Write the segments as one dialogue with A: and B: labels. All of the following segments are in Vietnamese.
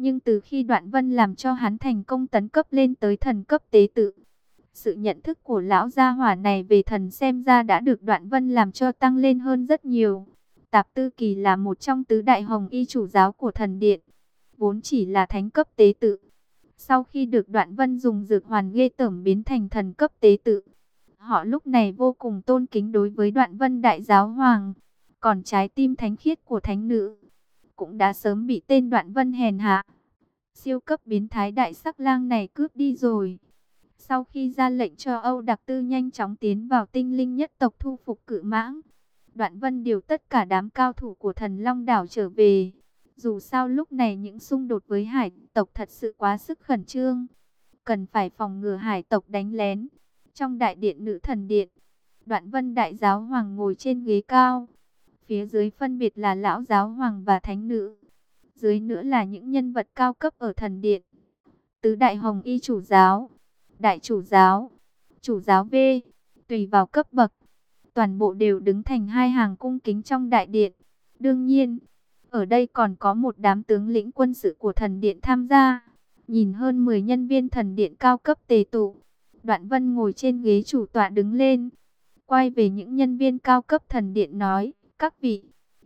A: Nhưng từ khi Đoạn Vân làm cho hắn thành công tấn cấp lên tới thần cấp tế tự, sự nhận thức của lão gia hỏa này về thần xem ra đã được Đoạn Vân làm cho tăng lên hơn rất nhiều. Tạp Tư Kỳ là một trong tứ đại hồng y chủ giáo của thần điện, vốn chỉ là thánh cấp tế tự. Sau khi được Đoạn Vân dùng dược hoàn ghê tởm biến thành thần cấp tế tự, họ lúc này vô cùng tôn kính đối với Đoạn Vân đại giáo hoàng. Còn trái tim thánh khiết của thánh nữ cũng đã sớm bị tên Đoạn Vân hèn hạ. Siêu cấp biến thái đại sắc lang này cướp đi rồi. Sau khi ra lệnh cho Âu Đặc Tư nhanh chóng tiến vào tinh linh nhất tộc thu phục cự mãng, Đoạn Vân điều tất cả đám cao thủ của thần Long Đảo trở về. Dù sao lúc này những xung đột với hải tộc thật sự quá sức khẩn trương. Cần phải phòng ngừa hải tộc đánh lén. Trong đại điện nữ thần điện, Đoạn Vân đại giáo hoàng ngồi trên ghế cao. Phía dưới phân biệt là lão giáo hoàng và thánh nữ. Dưới nữa là những nhân vật cao cấp ở thần điện. Tứ đại hồng y chủ giáo, đại chủ giáo, chủ giáo V, tùy vào cấp bậc. Toàn bộ đều đứng thành hai hàng cung kính trong đại điện. Đương nhiên, ở đây còn có một đám tướng lĩnh quân sự của thần điện tham gia. Nhìn hơn 10 nhân viên thần điện cao cấp tề tụ. Đoạn vân ngồi trên ghế chủ tọa đứng lên. Quay về những nhân viên cao cấp thần điện nói. Các vị,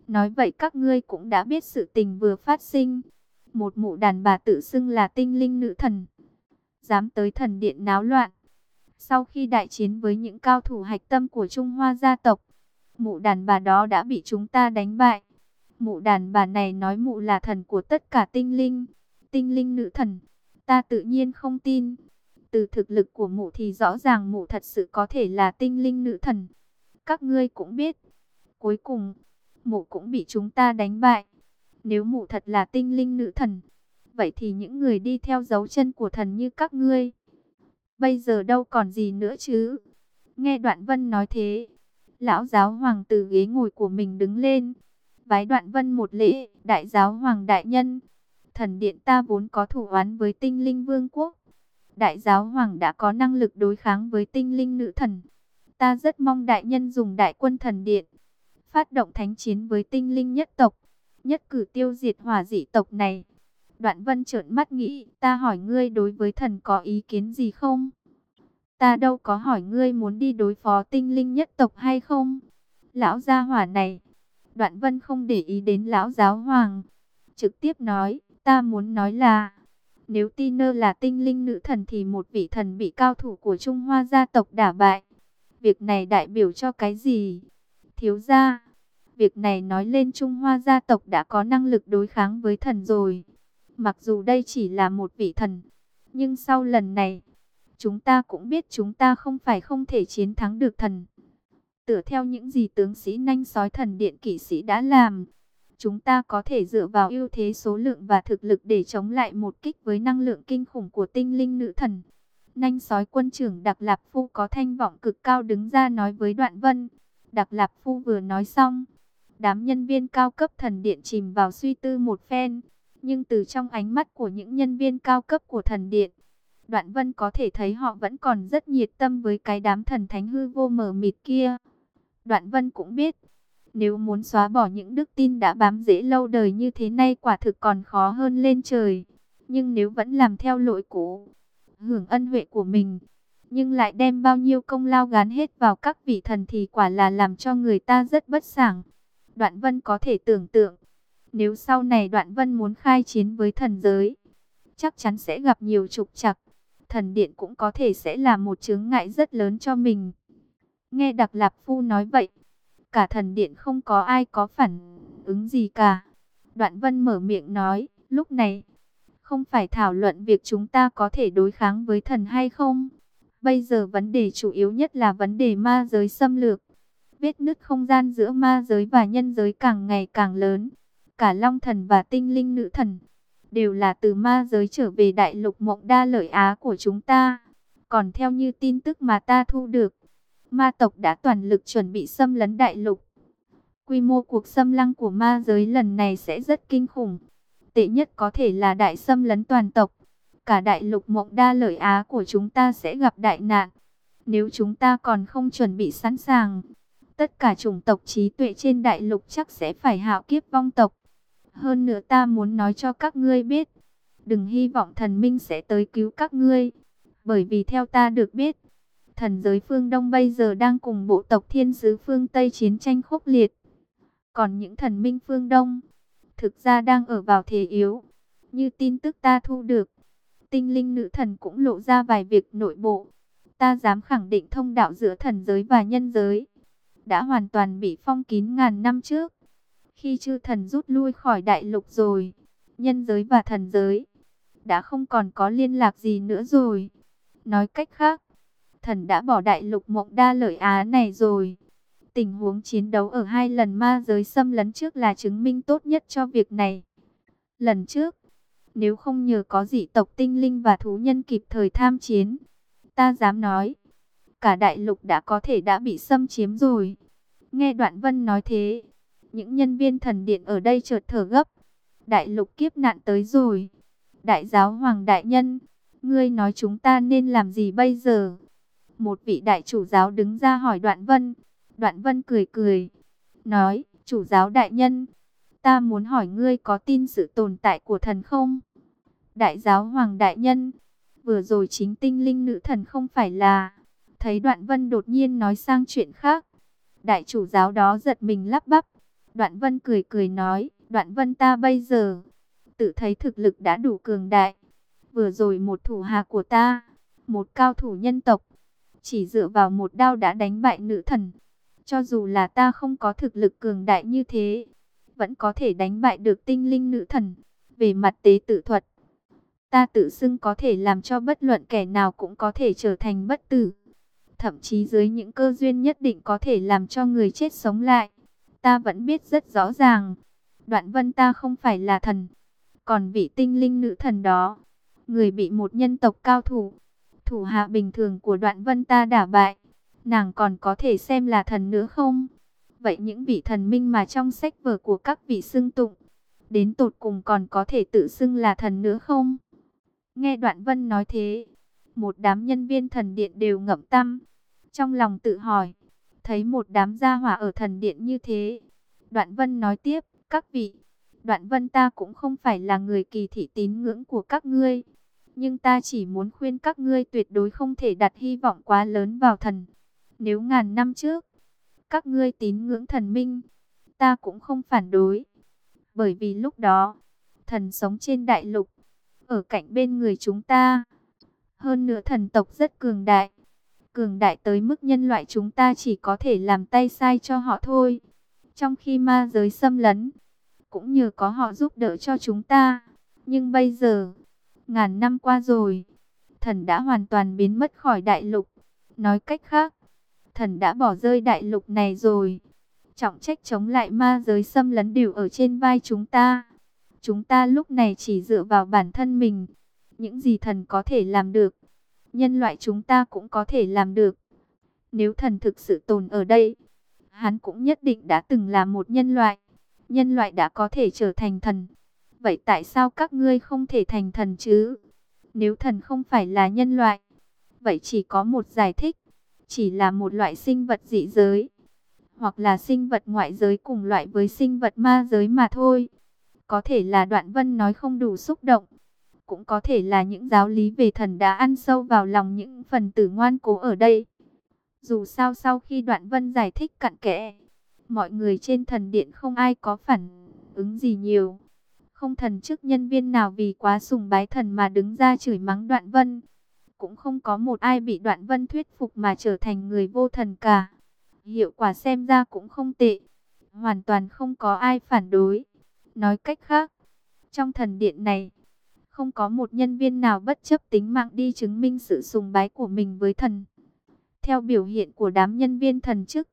A: nói vậy các ngươi cũng đã biết sự tình vừa phát sinh. Một mụ đàn bà tự xưng là tinh linh nữ thần. Dám tới thần điện náo loạn. Sau khi đại chiến với những cao thủ hạch tâm của Trung Hoa gia tộc, mụ đàn bà đó đã bị chúng ta đánh bại. Mụ đàn bà này nói mụ là thần của tất cả tinh linh, tinh linh nữ thần. Ta tự nhiên không tin. Từ thực lực của mụ thì rõ ràng mụ thật sự có thể là tinh linh nữ thần. Các ngươi cũng biết. Cuối cùng, mụ cũng bị chúng ta đánh bại. Nếu mụ thật là tinh linh nữ thần, vậy thì những người đi theo dấu chân của thần như các ngươi, bây giờ đâu còn gì nữa chứ. Nghe Đoạn Vân nói thế, lão giáo hoàng từ ghế ngồi của mình đứng lên, vái Đoạn Vân một lễ, đại giáo hoàng đại nhân. Thần điện ta vốn có thủ oán với tinh linh vương quốc. Đại giáo hoàng đã có năng lực đối kháng với tinh linh nữ thần. Ta rất mong đại nhân dùng đại quân thần điện, phát động thánh chiến với tinh linh nhất tộc, nhất cử tiêu diệt hỏa dị tộc này. Đoạn vân trợn mắt nghĩ, ta hỏi ngươi đối với thần có ý kiến gì không? Ta đâu có hỏi ngươi muốn đi đối phó tinh linh nhất tộc hay không? Lão gia hỏa này, đoạn vân không để ý đến lão giáo hoàng. Trực tiếp nói, ta muốn nói là, nếu tina là tinh linh nữ thần thì một vị thần bị cao thủ của Trung Hoa gia tộc đả bại. Việc này đại biểu cho cái gì? Thiếu gia, việc này nói lên Trung Hoa gia tộc đã có năng lực đối kháng với thần rồi. Mặc dù đây chỉ là một vị thần, nhưng sau lần này, chúng ta cũng biết chúng ta không phải không thể chiến thắng được thần. Tựa theo những gì tướng sĩ nanh sói thần điện kỵ sĩ đã làm, chúng ta có thể dựa vào ưu thế số lượng và thực lực để chống lại một kích với năng lượng kinh khủng của tinh linh nữ thần. Nanh sói quân trưởng Đặc Lạp Phu có thanh vọng cực cao đứng ra nói với Đoạn Vân. Đặc Lạp Phu vừa nói xong, đám nhân viên cao cấp thần điện chìm vào suy tư một phen. Nhưng từ trong ánh mắt của những nhân viên cao cấp của thần điện, Đoạn Vân có thể thấy họ vẫn còn rất nhiệt tâm với cái đám thần thánh hư vô mờ mịt kia. Đoạn Vân cũng biết, nếu muốn xóa bỏ những đức tin đã bám rễ lâu đời như thế này quả thực còn khó hơn lên trời. Nhưng nếu vẫn làm theo lỗi cũ, hưởng ân huệ của mình, nhưng lại đem bao nhiêu công lao gán hết vào các vị thần thì quả là làm cho người ta rất bất sảng. Đoạn Vân có thể tưởng tượng, nếu sau này Đoạn Vân muốn khai chiến với thần giới, chắc chắn sẽ gặp nhiều trục trặc. Thần điện cũng có thể sẽ là một chướng ngại rất lớn cho mình. Nghe Đặc Lạp Phu nói vậy, cả thần điện không có ai có phản ứng gì cả. Đoạn Vân mở miệng nói, lúc này, không phải thảo luận việc chúng ta có thể đối kháng với thần hay không. Bây giờ vấn đề chủ yếu nhất là vấn đề ma giới xâm lược. Vết nứt không gian giữa ma giới và nhân giới càng ngày càng lớn cả Long Thần và Tinh Linh Nữ Thần, đều là từ ma giới trở về đại lục mộng đa lợi Á của chúng ta. Còn theo như tin tức mà ta thu được, ma tộc đã toàn lực chuẩn bị xâm lấn đại lục. Quy mô cuộc xâm lăng của ma giới lần này sẽ rất kinh khủng. Tệ nhất có thể là đại xâm lấn toàn tộc. Cả đại lục mộng đa lợi Á của chúng ta sẽ gặp đại nạn. Nếu chúng ta còn không chuẩn bị sẵn sàng, tất cả chủng tộc trí tuệ trên đại lục chắc sẽ phải hạo kiếp vong tộc. Hơn nữa ta muốn nói cho các ngươi biết, Đừng hy vọng thần minh sẽ tới cứu các ngươi. Bởi vì theo ta được biết, thần giới phương Đông bây giờ đang cùng bộ tộc thiên sứ phương Tây chiến tranh khốc liệt. Còn những thần minh phương Đông, thực ra đang ở vào thế yếu. Như tin tức ta thu được, tinh linh nữ thần cũng lộ ra vài việc nội bộ. Ta dám khẳng định thông đạo giữa thần giới và nhân giới đã hoàn toàn bị phong kín ngàn năm trước. Khi chư thần rút lui khỏi đại lục rồi, nhân giới và thần giới đã không còn có liên lạc gì nữa rồi. Nói cách khác, thần đã bỏ đại lục mộng đa lợi Á này rồi. Tình huống chiến đấu ở hai lần ma giới xâm lấn trước là chứng minh tốt nhất cho việc này. Lần trước, nếu không nhờ có dị tộc tinh linh và thú nhân kịp thời tham chiến, ta dám nói, cả đại lục đã có thể đã bị xâm chiếm rồi. Nghe Đoạn Vân nói thế, những nhân viên thần điện ở đây chợt thở gấp. Đại lục kiếp nạn tới rồi. Đại giáo hoàng đại nhân, ngươi nói chúng ta nên làm gì bây giờ? Một vị đại chủ giáo đứng ra hỏi Đoạn Vân. Đoạn Vân cười cười, nói, chủ giáo đại nhân, ta muốn hỏi ngươi có tin sự tồn tại của thần không? Đại giáo hoàng đại nhân, vừa rồi chính tinh linh nữ thần không phải là... Thấy Đoạn Vân đột nhiên nói sang chuyện khác. Đại chủ giáo đó giật mình lắp bắp. Đoạn Vân cười cười nói, Đoạn Vân ta bây giờ tự thấy thực lực đã đủ cường đại. Vừa rồi một thủ hạ của ta, một cao thủ nhân tộc, chỉ dựa vào một đao đã đánh bại nữ thần. Cho dù là ta không có thực lực cường đại như thế, vẫn có thể đánh bại được tinh linh nữ thần. Về mặt tế tự thuật, ta tự xưng có thể làm cho bất luận kẻ nào cũng có thể trở thành bất tử. Thậm chí dưới những cơ duyên nhất định có thể làm cho người chết sống lại. Ta vẫn biết rất rõ ràng, đoạn vân ta không phải là thần. Còn vị tinh linh nữ thần đó, người bị một nhân tộc cao thủ, thủ hạ bình thường của đoạn vân ta đả bại, nàng còn có thể xem là thần nữa không? Vậy những vị thần minh mà trong sách vở của các vị xưng tụng, đến tột cùng còn có thể tự xưng là thần nữa không? Nghe đoạn vân nói thế, một đám nhân viên thần điện đều ngậm tâm, trong lòng tự hỏi, thấy một đám gia hỏa ở thần điện như thế. Đoạn vân nói tiếp, các vị, Đoạn vân ta cũng không phải là người kỳ thị tín ngưỡng của các ngươi. Nhưng ta chỉ muốn khuyên các ngươi tuyệt đối không thể đặt hy vọng quá lớn vào thần. Nếu ngàn năm trước, các ngươi tín ngưỡng thần minh, ta cũng không phản đối. Bởi vì lúc đó, thần sống trên đại lục, ở cạnh bên người chúng ta. Hơn nữa thần tộc rất cường đại. Cường đại tới mức nhân loại chúng ta chỉ có thể làm tay sai cho họ thôi. Trong khi ma giới xâm lấn, cũng nhờ có họ giúp đỡ cho chúng ta. Nhưng bây giờ, ngàn năm qua rồi, thần đã hoàn toàn biến mất khỏi đại lục. Nói cách khác, thần đã bỏ rơi đại lục này rồi. Trọng trách chống lại ma giới xâm lấn đều ở trên vai chúng ta. Chúng ta lúc này chỉ dựa vào bản thân mình. Những gì thần có thể làm được, nhân loại chúng ta cũng có thể làm được. Nếu thần thực sự tồn ở đây, hắn cũng nhất định đã từng là một nhân loại nhân loại đã có thể trở thành thần. Vậy tại sao các ngươi không thể thành thần chứ? Nếu thần không phải là nhân loại, vậy chỉ có một giải thích, chỉ là một loại sinh vật dị giới, hoặc là sinh vật ngoại giới cùng loại với sinh vật ma giới mà thôi. Có thể là đoạn vân nói không đủ xúc động, cũng có thể là những giáo lý về thần đã ăn sâu vào lòng những phần tử ngoan cố ở đây. Dù sao sau khi đoạn vân giải thích cặn kẽ, Mọi người trên thần điện không ai có phản ứng gì nhiều. Không thần chức nhân viên nào vì quá sùng bái thần mà đứng ra chửi mắng đoạn vân. Cũng không có một ai bị đoạn vân thuyết phục mà trở thành người vô thần cả. Hiệu quả xem ra cũng không tệ. Hoàn toàn không có ai phản đối. Nói cách khác, trong thần điện này, không có một nhân viên nào bất chấp tính mạng đi chứng minh sự sùng bái của mình với thần. Theo biểu hiện của đám nhân viên thần chức,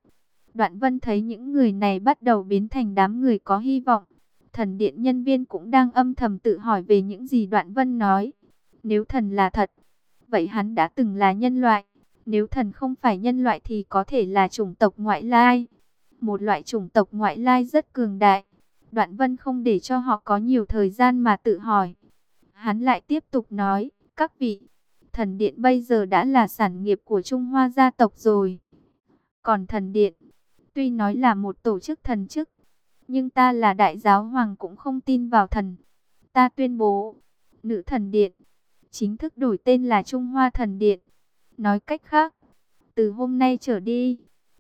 A: Đoạn Vân thấy những người này bắt đầu biến thành đám người có hy vọng. Thần điện nhân viên cũng đang âm thầm tự hỏi về những gì Đoạn Vân nói. Nếu thần là thật, vậy hắn đã từng là nhân loại. Nếu thần không phải nhân loại thì có thể là chủng tộc ngoại lai. Một loại chủng tộc ngoại lai rất cường đại. Đoạn Vân không để cho họ có nhiều thời gian mà tự hỏi. Hắn lại tiếp tục nói, các vị, thần điện bây giờ đã là sản nghiệp của Trung Hoa gia tộc rồi. Còn thần điện, Tuy nói là một tổ chức thần chức, nhưng ta là đại giáo hoàng cũng không tin vào thần. Ta tuyên bố, Nữ thần điện, chính thức đổi tên là Trung Hoa thần điện. Nói cách khác, từ hôm nay trở đi,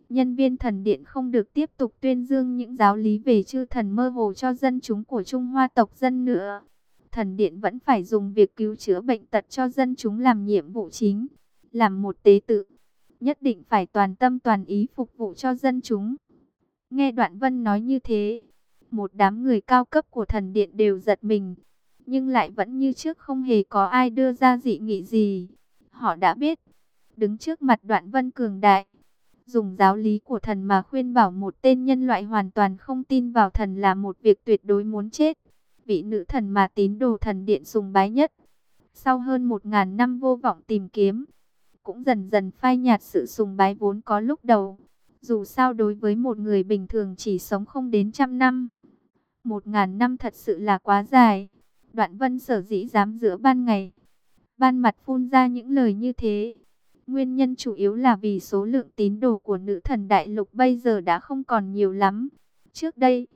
A: nhân viên thần điện không được tiếp tục tuyên dương những giáo lý về chư thần mơ hồ cho dân chúng của Trung Hoa tộc dân nữa. Thần điện vẫn phải dùng việc cứu chữa bệnh tật cho dân chúng làm nhiệm vụ chính, làm một tế tự, nhất định phải toàn tâm toàn ý phục vụ cho dân chúng. Nghe Đoạn Vân nói như thế, một đám người cao cấp của thần điện đều giật mình, nhưng lại vẫn như trước không hề có ai đưa ra dị nghị gì. Họ đã biết, đứng trước mặt Đoạn Vân cường đại, dùng giáo lý của thần mà khuyên bảo một tên nhân loại hoàn toàn không tin vào thần là một việc tuyệt đối muốn chết. Vị nữ thần mà tín đồ thần điện sùng bái nhất. Sau hơn một ngàn năm vô vọng tìm kiếm, cũng dần dần phai nhạt sự sùng bái vốn có lúc đầu. Dù sao đối với một người bình thường chỉ sống không đến trăm năm, một ngàn năm thật sự là quá dài. Đoạn vân sở dĩ dám giữa ban ngày, ban mặt phun ra những lời như thế. Nguyên nhân chủ yếu là vì số lượng tín đồ của nữ thần đại lục bây giờ đã không còn nhiều lắm. Trước đây,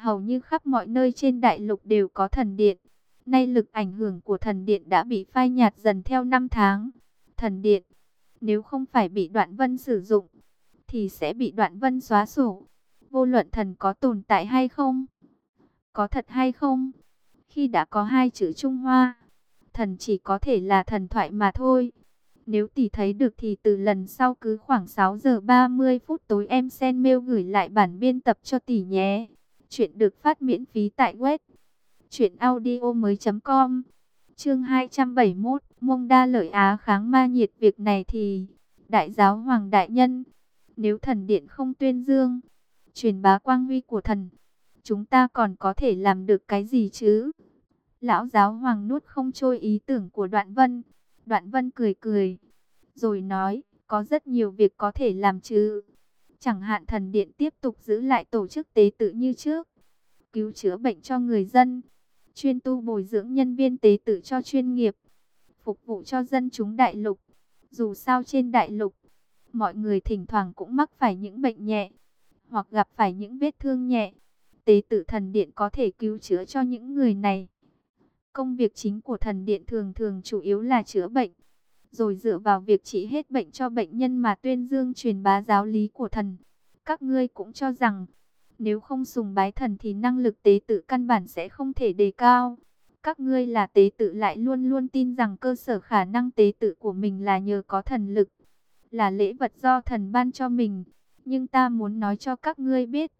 A: hầu như khắp mọi nơi trên đại lục đều có thần điện. Nay lực ảnh hưởng của thần điện đã bị phai nhạt dần theo năm tháng. Thần điện, nếu không phải bị đoạn vân sử dụng, thì sẽ bị đoạn vân xóa sổ. Vô luận thần có tồn tại hay không? Có thật hay không? Khi đã có hai chữ Trung Hoa, thần chỉ có thể là thần thoại mà thôi. Nếu tỷ thấy được thì từ lần sau cứ khoảng 6 giờ 30 phút tối em sen mail gửi lại bản biên tập cho tỷ nhé. Chuyện được phát miễn phí tại web truyệnaudiomoi.com. Chương 271, Mông Đa lợi Á kháng ma nhiệt việc này thì Đại giáo hoàng đại nhân, nếu thần điện không tuyên dương, truyền bá quang huy của thần, chúng ta còn có thể làm được cái gì chứ? Lão giáo hoàng nuốt không trôi ý tưởng của Đoạn Vân. Đoạn Vân cười cười, rồi nói, có rất nhiều việc có thể làm chứ. Chẳng hạn thần điện tiếp tục giữ lại tổ chức tế tự như trước, cứu chữa bệnh cho người dân, chuyên tu bồi dưỡng nhân viên tế tự cho chuyên nghiệp, phục vụ cho dân chúng đại lục. Dù sao trên đại lục, mọi người thỉnh thoảng cũng mắc phải những bệnh nhẹ, hoặc gặp phải những vết thương nhẹ. Tế tự thần điện có thể cứu chữa cho những người này. Công việc chính của thần điện thường thường chủ yếu là chữa bệnh, rồi dựa vào việc trị hết bệnh cho bệnh nhân mà tuyên dương truyền bá giáo lý của thần. Các ngươi cũng cho rằng, nếu không sùng bái thần thì năng lực tế tự căn bản sẽ không thể đề cao. Các ngươi là tế tự lại luôn luôn tin rằng cơ sở khả năng tế tự của mình là nhờ có thần lực, là lễ vật do thần ban cho mình. Nhưng ta muốn nói cho các ngươi biết,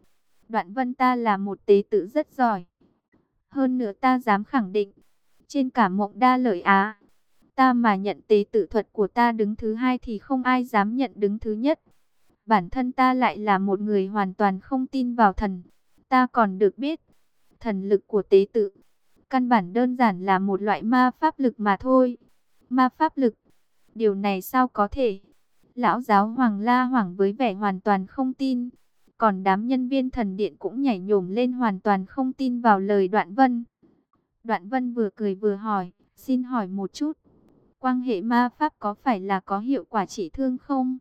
A: đoạn vân ta là một tế tự rất giỏi. Hơn nữa ta dám khẳng định, trên cả mộng đa lợi Á, ta mà nhận tế tự thuật của ta đứng thứ hai thì không ai dám nhận đứng thứ nhất. Bản thân ta lại là một người hoàn toàn không tin vào thần. Ta còn được biết, thần lực của tế tự, căn bản đơn giản là một loại ma pháp lực mà thôi. Ma pháp lực, điều này sao có thể? Lão giáo Hoàng La hoảng với vẻ hoàn toàn không tin. Còn đám nhân viên thần điện cũng nhảy nhổm lên hoàn toàn không tin vào lời Đoạn Vân. Đoạn Vân vừa cười vừa hỏi, xin hỏi một chút. Quan hệ ma pháp có phải là có hiệu quả trị thương không?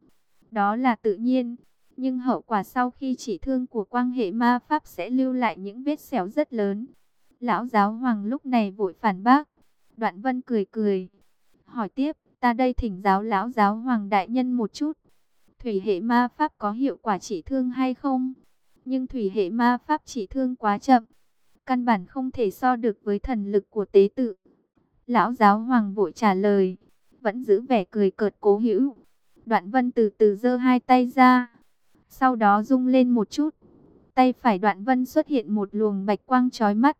A: Đó là tự nhiên. Nhưng hậu quả sau khi trị thương của quan hệ ma pháp sẽ lưu lại những vết xẻo rất lớn. Lão giáo hoàng lúc này vội phản bác. Đoạn vân cười cười. Hỏi tiếp, ta đây thỉnh giáo lão giáo hoàng đại nhân một chút. Thủy hệ ma pháp có hiệu quả trị thương hay không? Nhưng thủy hệ ma pháp trị thương quá chậm. Căn bản không thể so được với thần lực của tế tự. Lão giáo hoàng vội trả lời. Vẫn giữ vẻ cười cợt cố hữu. Đoạn vân từ từ giơ hai tay ra. Sau đó rung lên một chút. Tay phải đoạn vân xuất hiện một luồng bạch quang chói mắt.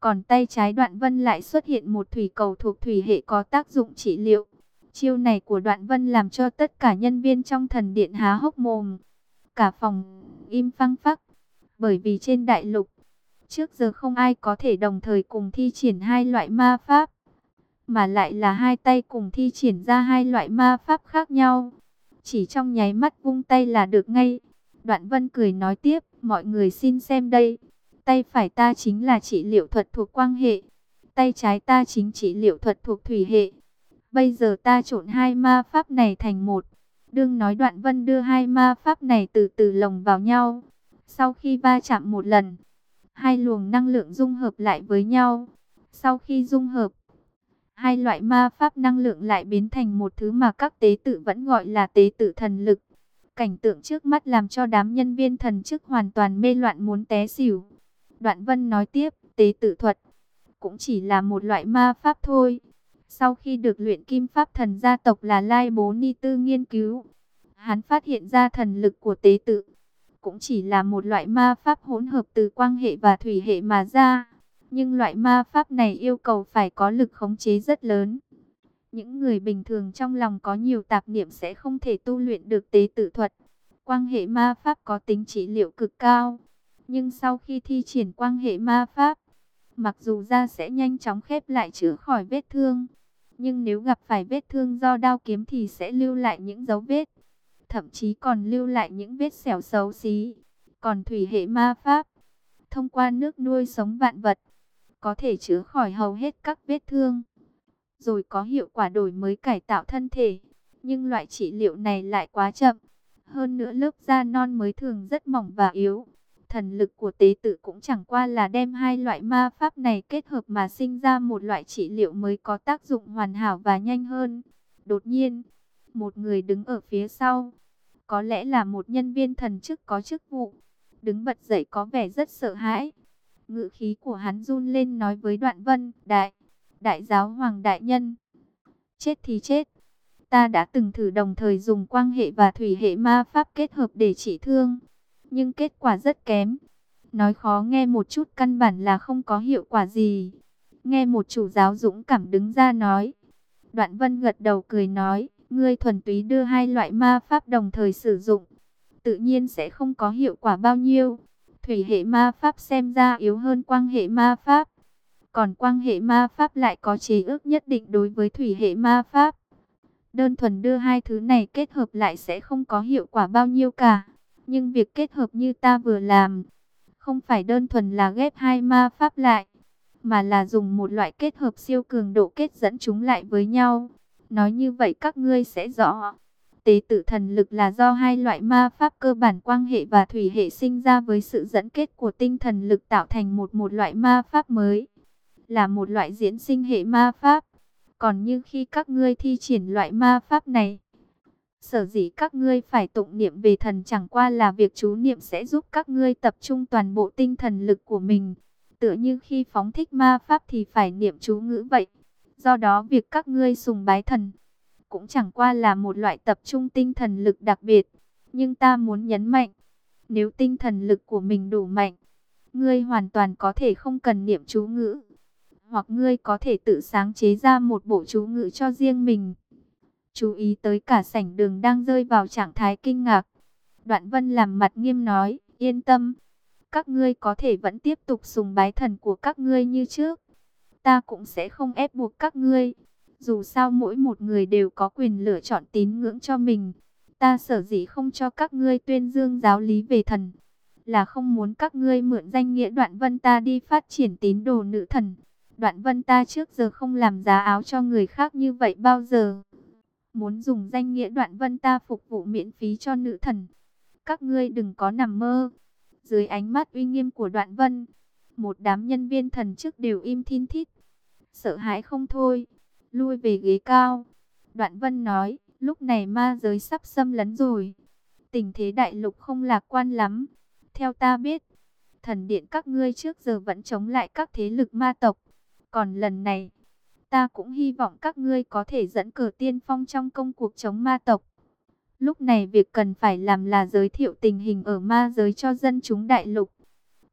A: Còn tay trái đoạn vân lại xuất hiện một thủy cầu thuộc thủy hệ có tác dụng trị liệu. Chiêu này của đoạn vân làm cho tất cả nhân viên trong thần điện há hốc mồm. Cả phòng im phăng phắc. Bởi vì trên đại lục, trước giờ không ai có thể đồng thời cùng thi triển hai loại ma pháp. Mà lại là hai tay cùng thi triển ra hai loại ma pháp khác nhau. Chỉ trong nháy mắt vung tay là được ngay. Đoạn vân cười nói tiếp, mọi người xin xem đây. Tay phải ta chính là trị liệu thuật thuộc quang hệ. Tay trái ta chính trị liệu thuật thuộc thủy hệ. Bây giờ ta trộn hai ma pháp này thành một. Đương nói đoạn vân đưa hai ma pháp này từ từ lồng vào nhau. Sau khi va chạm một lần, hai luồng năng lượng dung hợp lại với nhau. Sau khi dung hợp, hai loại ma pháp năng lượng lại biến thành một thứ mà các tế tự vẫn gọi là tế tự thần lực. Cảnh tượng trước mắt làm cho đám nhân viên thần chức hoàn toàn mê loạn muốn té xỉu. Đoạn Vân nói tiếp, tế tự thuật cũng chỉ là một loại ma pháp thôi. Sau khi được luyện kim pháp thần gia tộc là Lai Bố Ni Tư nghiên cứu, hắn phát hiện ra thần lực của tế tự cũng chỉ là một loại ma pháp hỗn hợp từ quang hệ và thủy hệ mà ra. Nhưng loại ma pháp này yêu cầu phải có lực khống chế rất lớn. Những người bình thường trong lòng có nhiều tạp niệm sẽ không thể tu luyện được tế tự thuật. Quang hệ ma pháp có tính trị liệu cực cao. Nhưng sau khi thi triển quang hệ ma pháp, mặc dù da sẽ nhanh chóng khép lại chữa khỏi vết thương. Nhưng nếu gặp phải vết thương do đao kiếm thì sẽ lưu lại những dấu vết. Thậm chí còn lưu lại những vết xẻo xấu xí. Còn thủy hệ ma pháp, thông qua nước nuôi sống vạn vật, có thể chữa khỏi hầu hết các vết thương, rồi có hiệu quả đổi mới cải tạo thân thể. Nhưng loại trị liệu này lại quá chậm. Hơn nữa lớp da non mới thường rất mỏng và yếu. Thần lực của tế tử cũng chẳng qua là đem hai loại ma pháp này kết hợp mà sinh ra một loại trị liệu mới có tác dụng hoàn hảo và nhanh hơn. Đột nhiên, một người đứng ở phía sau, có lẽ là một nhân viên thần chức có chức vụ, đứng bật dậy có vẻ rất sợ hãi. Ngự khí của hắn run lên nói với Đoạn Vân, Đại, Đại giáo Hoàng Đại Nhân. Chết thì chết. Ta đã từng thử đồng thời dùng quang hệ và thủy hệ ma pháp kết hợp để trị thương. Nhưng kết quả rất kém. Nói khó nghe một chút căn bản là không có hiệu quả gì. Nghe một chủ giáo dũng cảm đứng ra nói. Đoạn Vân gật đầu cười nói, ngươi thuần túy đưa hai loại ma pháp đồng thời sử dụng. Tự nhiên sẽ không có hiệu quả bao nhiêu. Thủy hệ ma pháp xem ra yếu hơn quang hệ ma pháp. Còn quang hệ ma pháp lại có chế ước nhất định đối với thủy hệ ma pháp. Đơn thuần đưa hai thứ này kết hợp lại sẽ không có hiệu quả bao nhiêu cả. Nhưng việc kết hợp như ta vừa làm, không phải đơn thuần là ghép hai ma pháp lại, mà là dùng một loại kết hợp siêu cường độ kết dẫn chúng lại với nhau. Nói như vậy các ngươi sẽ rõ. Tế tự thần lực là do hai loại ma pháp cơ bản quang hệ và thủy hệ sinh ra với sự dẫn kết của tinh thần lực tạo thành một một loại ma pháp mới. Là một loại diễn sinh hệ ma pháp. Còn như khi các ngươi thi triển loại ma pháp này, sở dĩ các ngươi phải tụng niệm về thần chẳng qua là việc chú niệm sẽ giúp các ngươi tập trung toàn bộ tinh thần lực của mình. Tựa như khi phóng thích ma pháp thì phải niệm chú ngữ vậy. Do đó việc các ngươi sùng bái thần cũng chẳng qua là một loại tập trung tinh thần lực đặc biệt. Nhưng ta muốn nhấn mạnh, nếu tinh thần lực của mình đủ mạnh, ngươi hoàn toàn có thể không cần niệm chú ngữ. Hoặc ngươi có thể tự sáng chế ra một bộ chú ngữ cho riêng mình. Chú ý tới cả sảnh đường đang rơi vào trạng thái kinh ngạc. Đoạn vân làm mặt nghiêm nói, yên tâm. Các ngươi có thể vẫn tiếp tục sùng bái thần của các ngươi như trước. Ta cũng sẽ không ép buộc các ngươi. Dù sao mỗi một người đều có quyền lựa chọn tín ngưỡng cho mình. Ta sở dĩ không cho các ngươi tuyên dương giáo lý về thần. Là không muốn các ngươi mượn danh nghĩa đoạn vân ta đi phát triển tín đồ nữ thần. Đoạn vân ta trước giờ không làm giá áo cho người khác như vậy bao giờ. Muốn dùng danh nghĩa đoạn vân ta phục vụ miễn phí cho nữ thần. Các ngươi đừng có nằm mơ. Dưới ánh mắt uy nghiêm của đoạn vân, một đám nhân viên thần chức đều im thiên thít. Sợ hãi không thôi lui về ghế cao. Đoạn vân nói, lúc này ma giới sắp xâm lấn rồi. Tình thế đại lục không lạc quan lắm. Theo ta biết, thần điện các ngươi trước giờ vẫn chống lại các thế lực ma tộc. Còn lần này, ta cũng hy vọng các ngươi có thể dẫn cờ tiên phong trong công cuộc chống ma tộc. Lúc này việc cần phải làm là giới thiệu tình hình ở ma giới cho dân chúng đại lục.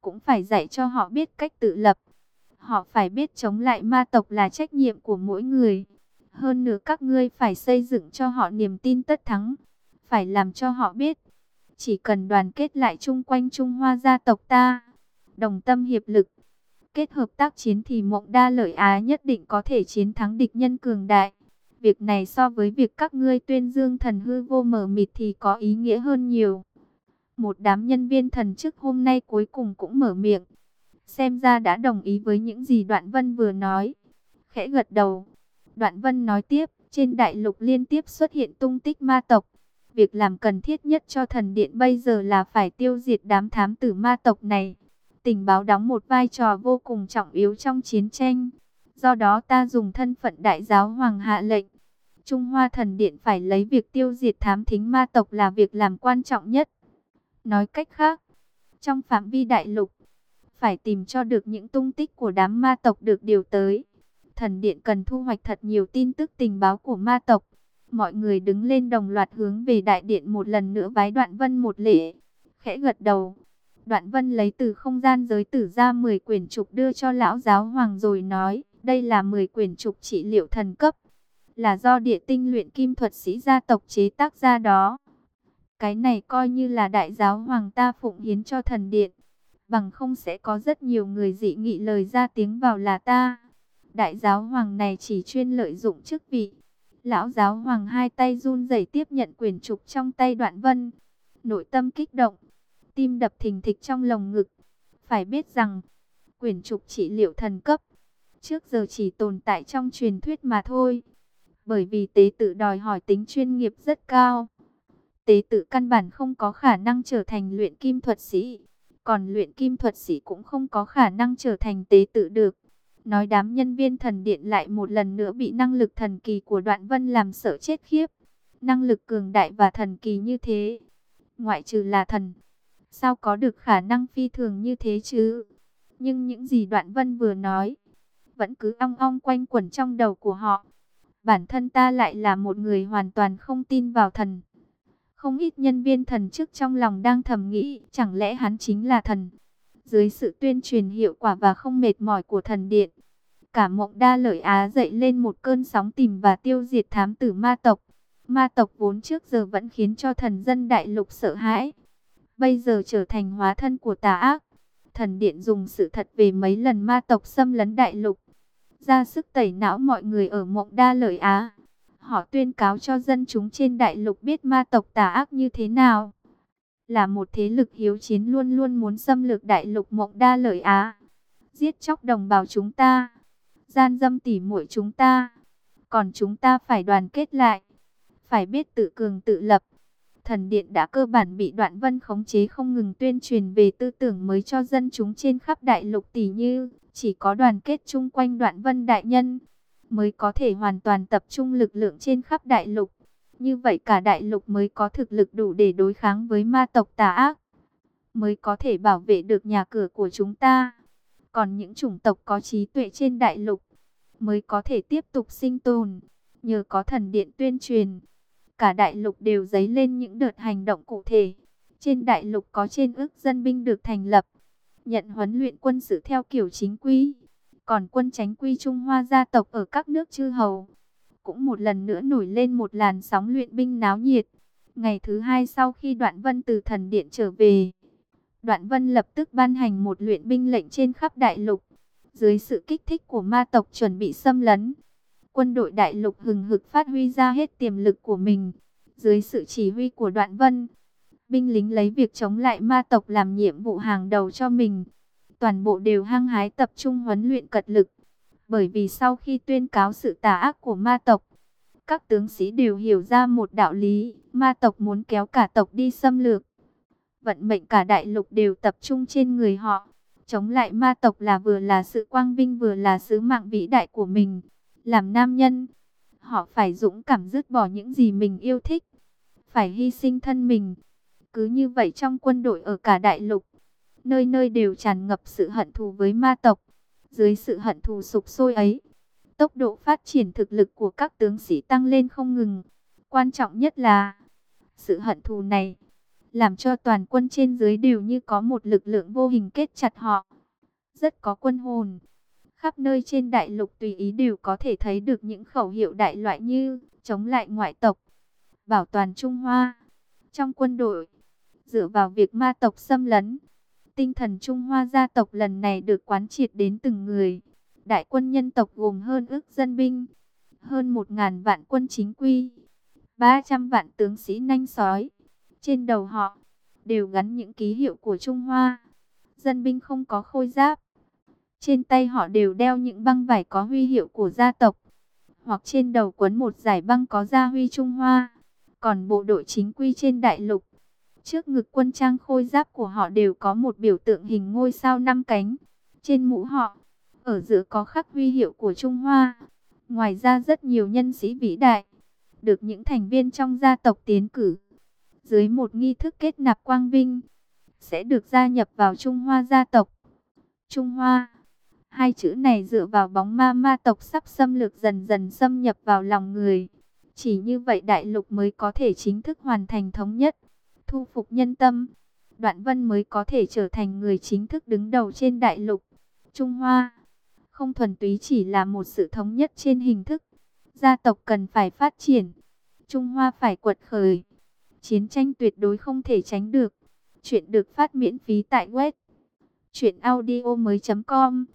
A: Cũng phải dạy cho họ biết cách tự lập. Họ phải biết chống lại ma tộc là trách nhiệm của mỗi người. Hơn nữa các ngươi phải xây dựng cho họ niềm tin tất thắng. Phải làm cho họ biết. Chỉ cần đoàn kết lại chung quanh Trung Hoa gia tộc ta. Đồng tâm hiệp lực. Kết hợp tác chiến thì mộng đa lợi Á nhất định có thể chiến thắng địch nhân cường đại. Việc này so với việc các ngươi tuyên dương thần hư vô mở mịt thì có ý nghĩa hơn nhiều. Một đám nhân viên thần chức hôm nay cuối cùng cũng mở miệng. Xem ra đã đồng ý với những gì Đoạn Vân vừa nói. Khẽ gật đầu. Đoạn Vân nói tiếp, trên đại lục liên tiếp xuất hiện tung tích ma tộc. Việc làm cần thiết nhất cho thần điện bây giờ là phải tiêu diệt đám thám tử ma tộc này. Tình báo đóng một vai trò vô cùng trọng yếu trong chiến tranh. Do đó ta dùng thân phận đại giáo hoàng hạ lệnh. Trung Hoa thần điện phải lấy việc tiêu diệt thám thính ma tộc là việc làm quan trọng nhất. Nói cách khác, trong phạm vi đại lục, phải tìm cho được những tung tích của đám ma tộc được điều tới. Thần điện cần thu hoạch thật nhiều tin tức tình báo của ma tộc. Mọi người đứng lên đồng loạt hướng về đại điện một lần nữa vái đoạn vân một lễ. Khẽ gật đầu. Đoạn vân lấy từ không gian giới tử ra 10 quyển trục đưa cho lão giáo hoàng rồi nói. Đây là 10 quyển trục trị liệu thần cấp. Là do địa tinh luyện kim thuật sĩ gia tộc chế tác ra đó. Cái này coi như là đại giáo hoàng ta phụng hiến cho thần điện. Bằng không sẽ có rất nhiều người dị nghị lời ra tiếng vào là ta. Đại giáo hoàng này chỉ chuyên lợi dụng chức vị. Lão giáo hoàng hai tay run rẩy tiếp nhận quyền trục trong tay đoạn vân. Nội tâm kích động. Tim đập thình thịch trong lồng ngực. Phải biết rằng, quyền trục trị liệu thần cấp. Trước giờ chỉ tồn tại trong truyền thuyết mà thôi. Bởi vì tế tự đòi hỏi tính chuyên nghiệp rất cao tế tự căn bản không có khả năng trở thành luyện kim thuật sĩ. Còn luyện kim thuật sĩ cũng không có khả năng trở thành tế tự được. Nói đám nhân viên thần điện lại một lần nữa bị năng lực thần kỳ của đoạn vân làm sợ chết khiếp. Năng lực cường đại và thần kỳ như thế. Ngoại trừ là thần. Sao có được khả năng phi thường như thế chứ? Nhưng những gì đoạn vân vừa nói. Vẫn cứ ong ong quanh quẩn trong đầu của họ. Bản thân ta lại là một người hoàn toàn không tin vào thần không ít nhân viên thần chức trong lòng đang thầm nghĩ, chẳng lẽ hắn chính là thần? Dưới sự tuyên truyền hiệu quả và không mệt mỏi của thần điện, cả mộng đa lợi Á dậy lên một cơn sóng tìm và tiêu diệt thám tử ma tộc. Ma tộc vốn trước giờ vẫn khiến cho thần dân đại lục sợ hãi. Bây giờ trở thành hóa thân của tà ác. Thần điện dùng sự thật về mấy lần ma tộc xâm lấn đại lục. Ra sức tẩy não mọi người ở mộng đa lợi Á. Họ tuyên cáo cho dân chúng trên đại lục biết ma tộc tà ác như thế nào. Là một thế lực hiếu chiến luôn luôn muốn xâm lược đại lục mộng đa lợi Á. Giết chóc đồng bào chúng ta. Gian dâm tỉ muội chúng ta. Còn chúng ta phải đoàn kết lại. Phải biết tự cường tự lập. Thần điện đã cơ bản bị đoạn vân khống chế không ngừng tuyên truyền về tư tưởng mới cho dân chúng trên khắp đại lục tỷ như. Chỉ có đoàn kết chung quanh đoạn vân đại nhân mới có thể hoàn toàn tập trung lực lượng trên khắp đại lục. Như vậy cả đại lục mới có thực lực đủ để đối kháng với ma tộc tà ác, mới có thể bảo vệ được nhà cửa của chúng ta. Còn những chủng tộc có trí tuệ trên đại lục mới có thể tiếp tục sinh tồn, nhờ có thần điện tuyên truyền. Cả đại lục đều dấy lên những đợt hành động cụ thể. Trên đại lục có trên ước dân binh được thành lập, nhận huấn luyện quân sự theo kiểu chính quy. Còn quân tránh quy Trung Hoa gia tộc ở các nước chư hầu, cũng một lần nữa nổi lên một làn sóng luyện binh náo nhiệt. Ngày thứ hai sau khi Đoạn Vân từ thần điện trở về, Đoạn Vân lập tức ban hành một luyện binh lệnh trên khắp đại lục. Dưới sự kích thích của ma tộc chuẩn bị xâm lấn, quân đội đại lục hừng hực phát huy ra hết tiềm lực của mình. Dưới sự chỉ huy của Đoạn Vân, binh lính lấy việc chống lại ma tộc làm nhiệm vụ hàng đầu cho mình toàn bộ đều hăng hái tập trung huấn luyện cật lực. Bởi vì sau khi tuyên cáo sự tà ác của ma tộc, các tướng sĩ đều hiểu ra một đạo lý, ma tộc muốn kéo cả tộc đi xâm lược. Vận mệnh cả đại lục đều tập trung trên người họ. Chống lại ma tộc là vừa là sự quang vinh vừa là sứ mạng vĩ đại của mình. Làm nam nhân, họ phải dũng cảm dứt bỏ những gì mình yêu thích. Phải hy sinh thân mình. Cứ như vậy trong quân đội ở cả đại lục, nơi nơi đều tràn ngập sự hận thù với ma tộc. Dưới sự hận thù sục sôi ấy, tốc độ phát triển thực lực của các tướng sĩ tăng lên không ngừng. Quan trọng nhất là, sự hận thù này, làm cho toàn quân trên dưới đều như có một lực lượng vô hình kết chặt họ. Rất có quân hồn. Khắp nơi trên đại lục tùy ý đều có thể thấy được những khẩu hiệu đại loại như chống lại ngoại tộc, bảo toàn Trung Hoa. Trong quân đội, dựa vào việc ma tộc xâm lấn, Tinh thần Trung Hoa gia tộc lần này được quán triệt đến từng người. Đại quân nhân tộc gồm hơn ước dân binh, hơn một ngàn vạn quân chính quy, 300 vạn tướng sĩ nanh sói. Trên đầu họ đều gắn những ký hiệu của Trung Hoa. Dân binh không có khôi giáp. Trên tay họ đều đeo những băng vải có huy hiệu của gia tộc. Hoặc trên đầu quấn một giải băng có gia huy Trung Hoa. Còn bộ đội chính quy trên đại lục Trước ngực quân trang khôi giáp của họ đều có một biểu tượng hình ngôi sao năm cánh. Trên mũ họ, ở giữa có khắc huy hiệu của Trung Hoa. Ngoài ra rất nhiều nhân sĩ vĩ đại, được những thành viên trong gia tộc tiến cử. Dưới một nghi thức kết nạp quang vinh, sẽ được gia nhập vào Trung Hoa gia tộc. Trung Hoa Hai chữ này dựa vào bóng ma ma tộc sắp xâm lược dần dần xâm nhập vào lòng người. Chỉ như vậy đại lục mới có thể chính thức hoàn thành thống nhất, thu phục nhân tâm. Đoạn vân mới có thể trở thành người chính thức đứng đầu trên đại lục. Trung Hoa không thuần túy chỉ là một sự thống nhất trên hình thức. Gia tộc cần phải phát triển. Trung Hoa phải quật khởi. Chiến tranh tuyệt đối không thể tránh được. Chuyện được phát miễn phí tại web. Chuyện audio mới.com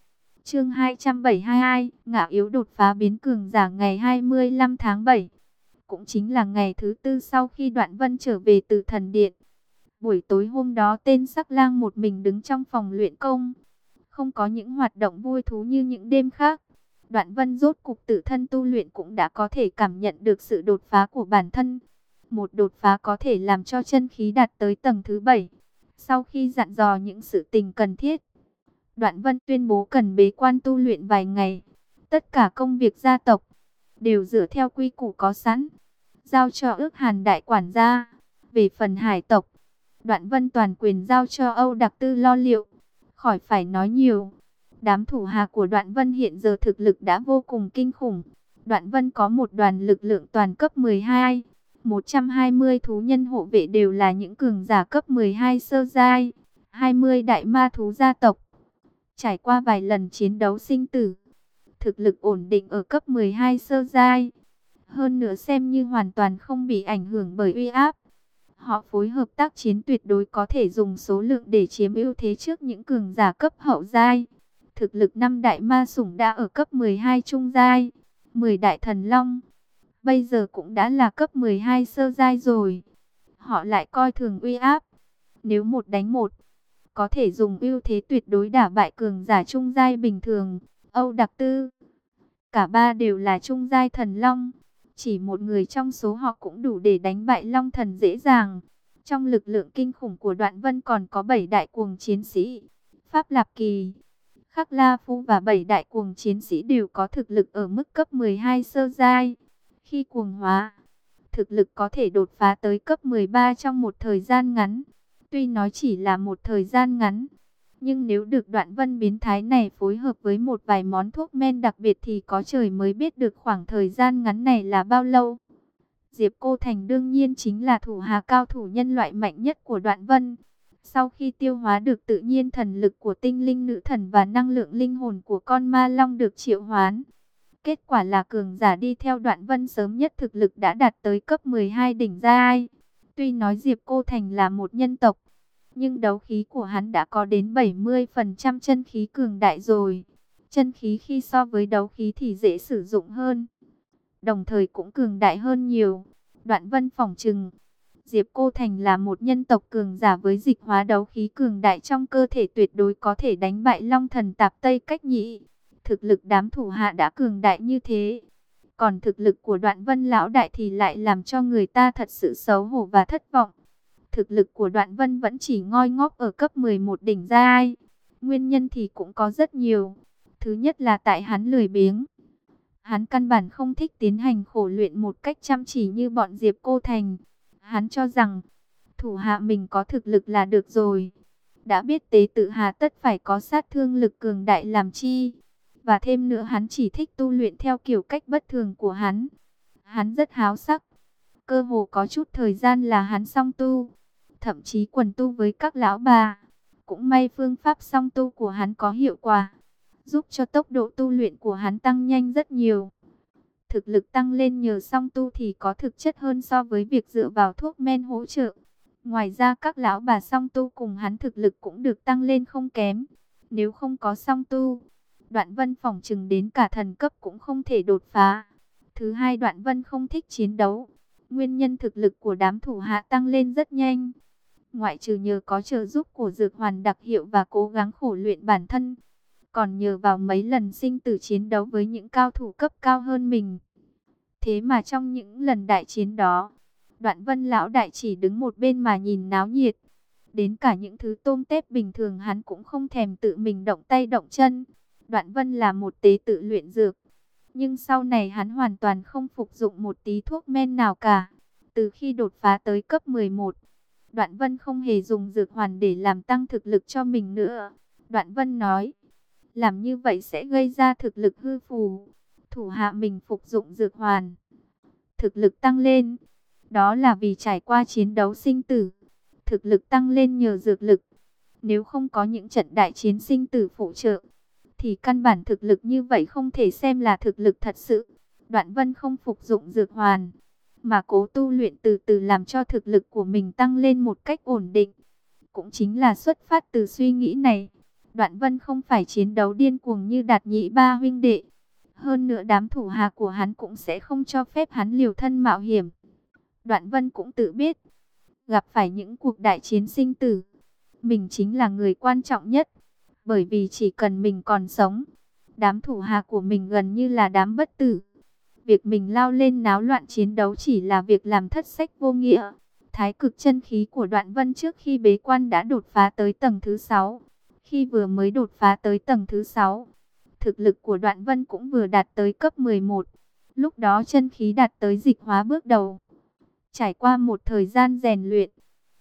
A: Chương 272, ngạo yếu đột phá biến cường giả ngày 25 tháng 7. Cũng chính là ngày thứ tư sau khi Đoạn Vân trở về từ thần điện. Buổi tối hôm đó tên sắc lang một mình đứng trong phòng luyện công. Không có những hoạt động vui thú như những đêm khác. Đoạn Vân rốt cục tự thân tu luyện cũng đã có thể cảm nhận được sự đột phá của bản thân. Một đột phá có thể làm cho chân khí đạt tới tầng thứ bảy Sau khi dặn dò những sự tình cần thiết, Đoạn Vân tuyên bố cần bế quan tu luyện vài ngày. Tất cả công việc gia tộc đều dựa theo quy củ có sẵn, giao cho ước hàn đại quản gia. Về phần hải tộc, Đoạn Vân toàn quyền giao cho Âu Đặc Tư lo liệu. Khỏi phải nói nhiều, đám thủ hạ của Đoạn Vân hiện giờ thực lực đã vô cùng kinh khủng. Đoạn Vân có một đoàn lực lượng toàn cấp 12, 120 thú nhân hộ vệ đều là những cường giả cấp 12 sơ giai, 20 đại ma thú gia tộc Trải qua vài lần chiến đấu sinh tử, thực lực ổn định ở cấp 12 sơ giai. Hơn nữa xem như hoàn toàn không bị ảnh hưởng bởi uy áp. Họ phối hợp tác chiến tuyệt đối có thể dùng số lượng để chiếm ưu thế trước những cường giả cấp hậu giai. Thực lực năm đại ma sủng đã ở cấp 12 trung giai, 10 đại thần long. Bây giờ cũng đã là cấp 12 sơ giai rồi. Họ lại coi thường uy áp. Nếu một đánh một, có thể dùng ưu thế tuyệt đối đả bại cường giả trung giai bình thường. Âu Đặc Tư, cả ba đều là trung giai thần long, chỉ một người trong số họ cũng đủ để đánh bại long thần dễ dàng. Trong lực lượng kinh khủng của Đoạn Vân còn có 7 đại cuồng chiến sĩ, Pháp Lạp Kỳ, Khắc La Phu và 7 đại cuồng chiến sĩ đều có thực lực ở mức cấp 12 sơ giai. Khi cuồng hóa, thực lực có thể đột phá tới cấp 13 trong một thời gian ngắn. Tuy nói chỉ là một thời gian ngắn, nhưng nếu được đoạn vân biến thái này phối hợp với một vài món thuốc men đặc biệt thì có trời mới biết được khoảng thời gian ngắn này là bao lâu. Diệp Cô Thành đương nhiên chính là thủ hà cao thủ nhân loại mạnh nhất của đoạn vân. Sau khi tiêu hóa được tự nhiên thần lực của tinh linh nữ thần và năng lượng linh hồn của con ma long được triệu hoán. Kết quả là cường giả đi theo đoạn vân sớm nhất thực lực đã đạt tới cấp 12 đỉnh giai. Tuy nói Diệp Cô Thành là một nhân tộc, nhưng đấu khí của hắn đã có đến 70% chân khí cường đại rồi. Chân khí khi so với đấu khí thì dễ sử dụng hơn, đồng thời cũng cường đại hơn nhiều. Đoạn vân phòng trừng, Diệp Cô Thành là một nhân tộc cường giả với dịch hóa đấu khí cường đại trong cơ thể tuyệt đối có thể đánh bại Long Thần Tạp Tây cách nhị. Thực lực đám thủ hạ đã cường đại như thế. Còn thực lực của đoạn vân lão đại thì lại làm cho người ta thật sự xấu hổ và thất vọng. Thực lực của đoạn vân vẫn chỉ ngoi ngóp ở cấp 11 đỉnh giai. Nguyên nhân thì cũng có rất nhiều. Thứ nhất là tại hắn lười biếng. Hắn căn bản không thích tiến hành khổ luyện một cách chăm chỉ như bọn Diệp Cô Thành. Hắn cho rằng, thủ hạ mình có thực lực là được rồi. Đã biết tế tự hà tất phải có sát thương lực cường đại làm chi. Và thêm nữa hắn chỉ thích tu luyện theo kiểu cách bất thường của hắn. Hắn rất háo sắc. Cơ hồ có chút thời gian là hắn song tu. Thậm chí quần tu với các lão bà. Cũng may phương pháp song tu của hắn có hiệu quả. Giúp cho tốc độ tu luyện của hắn tăng nhanh rất nhiều. Thực lực tăng lên nhờ song tu thì có thực chất hơn so với việc dựa vào thuốc men hỗ trợ. Ngoài ra các lão bà song tu cùng hắn thực lực cũng được tăng lên không kém. Nếu không có song tu, Đoạn Vân phòng chừng đến cả thần cấp cũng không thể đột phá. Thứ hai Đoạn Vân không thích chiến đấu. Nguyên nhân thực lực của đám thủ hạ tăng lên rất nhanh. Ngoại trừ nhờ có trợ giúp của dược hoàn đặc hiệu và cố gắng khổ luyện bản thân. Còn nhờ vào mấy lần sinh tử chiến đấu với những cao thủ cấp cao hơn mình. Thế mà trong những lần đại chiến đó, Đoạn Vân lão đại chỉ đứng một bên mà nhìn náo nhiệt. Đến cả những thứ tôm tép bình thường hắn cũng không thèm tự mình động tay động chân. Đoạn Vân là một tế tự luyện dược, nhưng sau này hắn hoàn toàn không phục dụng một tí thuốc men nào cả. Từ khi đột phá tới cấp 11, Đoạn Vân không hề dùng dược hoàn để làm tăng thực lực cho mình nữa. Đoạn Vân nói, làm như vậy sẽ gây ra thực lực hư phù. Thủ hạ mình phục dụng dược hoàn, thực lực tăng lên. Đó là vì trải qua chiến đấu sinh tử, thực lực tăng lên nhờ dược lực. Nếu không có những trận đại chiến sinh tử phụ trợ, thì căn bản thực lực như vậy không thể xem là thực lực thật sự. Đoạn Vân không phục dụng dược hoàn, mà cố tu luyện từ từ làm cho thực lực của mình tăng lên một cách ổn định. Cũng chính là xuất phát từ suy nghĩ này. Đoạn Vân không phải chiến đấu điên cuồng như đạt nhị ba huynh đệ. Hơn nữa đám thủ hạ của hắn cũng sẽ không cho phép hắn liều thân mạo hiểm. Đoạn Vân cũng tự biết, gặp phải những cuộc đại chiến sinh tử, mình chính là người quan trọng nhất. Bởi vì chỉ cần mình còn sống, đám thủ hạ của mình gần như là đám bất tử. Việc mình lao lên náo loạn chiến đấu chỉ là việc làm thất sách vô nghĩa. Thái cực chân khí của đoạn vân trước khi bế quan đã đột phá tới tầng thứ 6. Khi vừa mới đột phá tới tầng thứ 6, thực lực của đoạn vân cũng vừa đạt tới cấp 11. Lúc đó chân khí đạt tới dịch hóa bước đầu. Trải qua một thời gian rèn luyện,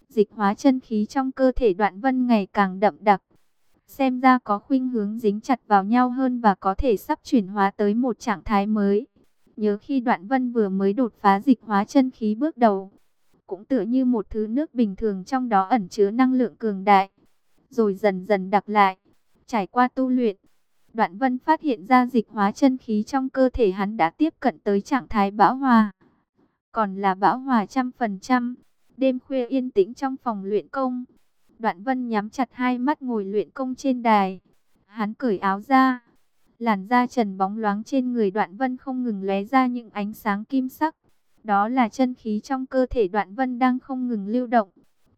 A: dịch hóa chân khí trong cơ thể đoạn vân ngày càng đậm đặc. Xem ra có khuynh hướng dính chặt vào nhau hơn và có thể sắp chuyển hóa tới một trạng thái mới. Nhớ khi đoạn vân vừa mới đột phá dịch hóa chân khí bước đầu, cũng tựa như một thứ nước bình thường trong đó ẩn chứa năng lượng cường đại, rồi dần dần đặc lại. Trải qua tu luyện, đoạn vân phát hiện ra dịch hóa chân khí trong cơ thể hắn đã tiếp cận tới trạng thái bão hòa. Còn là bão hòa trăm phần trăm, đêm khuya yên tĩnh trong phòng luyện công. Đoạn vân nhắm chặt hai mắt ngồi luyện công trên đài. Hắn cởi áo ra Làn da trần bóng loáng trên người đoạn vân không ngừng lóe ra những ánh sáng kim sắc. Đó là chân khí trong cơ thể đoạn vân đang không ngừng lưu động.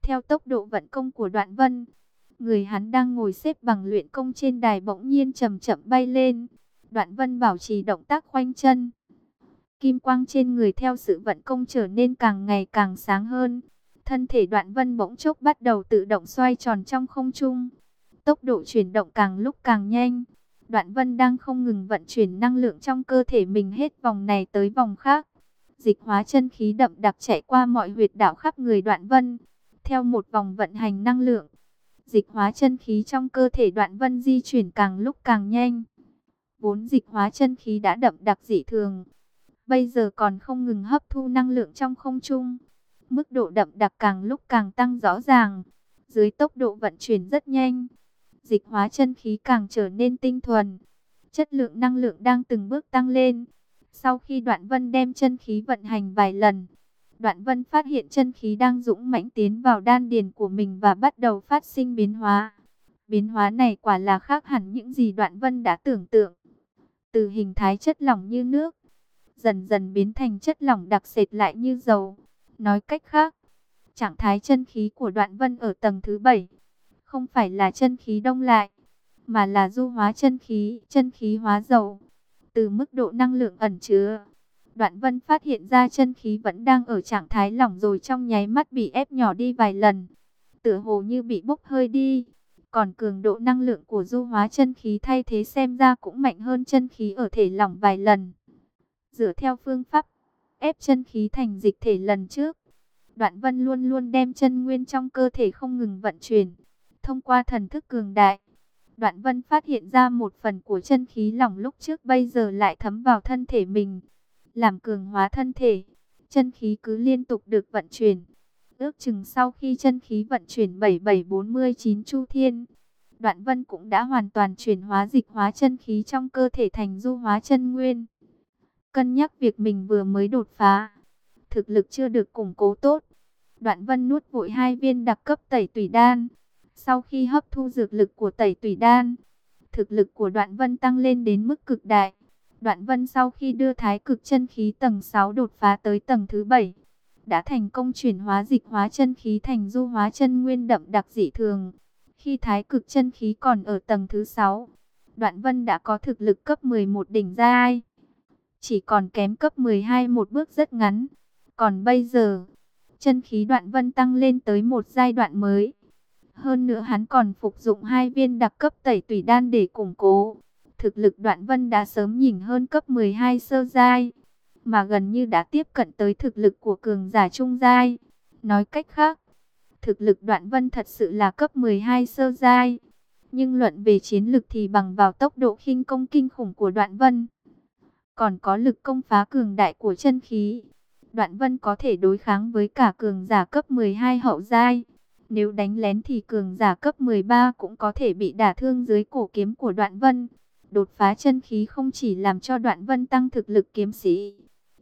A: Theo tốc độ vận công của đoạn vân, người hắn đang ngồi xếp bằng luyện công trên đài bỗng nhiên chậm chậm bay lên. Đoạn vân bảo trì động tác khoanh chân. Kim quang trên người theo sự vận công trở nên càng ngày càng sáng hơn. Thân thể đoạn vân bỗng chốc bắt đầu tự động xoay tròn trong không trung. Tốc độ chuyển động càng lúc càng nhanh. Đoạn vân đang không ngừng vận chuyển năng lượng trong cơ thể mình hết vòng này tới vòng khác. Dịch hóa chân khí đậm đặc chạy qua mọi huyệt đạo khắp người đoạn vân. Theo một vòng vận hành năng lượng, dịch hóa chân khí trong cơ thể đoạn vân di chuyển càng lúc càng nhanh. Vốn dịch hóa chân khí đã đậm đặc dị thường. Bây giờ còn không ngừng hấp thu năng lượng trong không trung. Mức độ đậm đặc càng lúc càng tăng rõ ràng. Dưới tốc độ vận chuyển rất nhanh dịch hóa chân khí càng trở nên tinh thuần. Chất lượng năng lượng đang từng bước tăng lên. Sau khi đoạn vân đem chân khí vận hành vài lần, đoạn vân phát hiện chân khí đang dũng mãnh tiến vào đan điền của mình và bắt đầu phát sinh biến hóa. Biến hóa này quả là khác hẳn những gì đoạn vân đã tưởng tượng. Từ hình thái chất lỏng như nước, dần dần biến thành chất lỏng đặc sệt lại như dầu. Nói cách khác, trạng thái chân khí của đoạn vân ở tầng thứ 7 không phải là chân khí đông lại, mà là du hóa chân khí, chân khí hóa dầu. Từ mức độ năng lượng ẩn chứa, Đoạn Vân phát hiện ra chân khí vẫn đang ở trạng thái lỏng rồi trong nháy mắt bị ép nhỏ đi vài lần, tựa hồ như bị bốc hơi đi. Còn cường độ năng lượng của du hóa chân khí thay thế xem ra cũng mạnh hơn chân khí ở thể lỏng vài lần. Dựa theo phương pháp ép chân khí thành dịch thể lần trước, Đoạn Vân luôn luôn đem chân nguyên trong cơ thể không ngừng vận chuyển Thông qua thần thức cường đại, Đoạn Vân phát hiện ra một phần của chân khí lỏng lúc trước bây giờ lại thấm vào thân thể mình. Làm cường hóa thân thể, chân khí cứ liên tục được vận chuyển. Ước chừng sau khi chân khí vận chuyển 7749 chu thiên, Đoạn Vân cũng đã hoàn toàn chuyển hóa dịch hóa chân khí trong cơ thể thành du hóa chân nguyên. Cân nhắc việc mình vừa mới đột phá, thực lực chưa được củng cố tốt. Đoạn Vân nuốt vội hai viên đặc cấp tẩy tủy đan. Sau khi hấp thu dược lực của tẩy tủy đan, thực lực của đoạn vân tăng lên đến mức cực đại. Đoạn vân sau khi đưa thái cực chân khí tầng 6 đột phá tới tầng thứ 7, đã thành công chuyển hóa dịch hóa chân khí thành du hóa chân nguyên đậm đặc dị thường. Khi thái cực chân khí còn ở tầng thứ 6, đoạn vân đã có thực lực cấp 11 đỉnh giai. Chỉ còn kém cấp 12 một bước rất ngắn. Còn bây giờ, chân khí đoạn vân tăng lên tới một giai đoạn mới hơn nữa hắn còn phục dụng hai viên đặc cấp tẩy tủy đan để củng cố. Thực lực đoạn vân đã sớm nhìn hơn cấp 12 sơ giai, mà gần như đã tiếp cận tới thực lực của cường giả trung giai. Nói cách khác, thực lực đoạn vân thật sự là cấp 12 sơ giai. Nhưng luận về chiến lực thì bằng vào tốc độ khinh công kinh khủng của đoạn vân. Còn có lực công phá cường đại của chân khí. Đoạn vân có thể đối kháng với cả cường giả cấp 12 hậu giai. Nếu đánh lén thì cường giả cấp 13 cũng có thể bị đả thương dưới cổ kiếm của đoạn vân. Đột phá chân khí không chỉ làm cho đoạn vân tăng thực lực kiếm sĩ,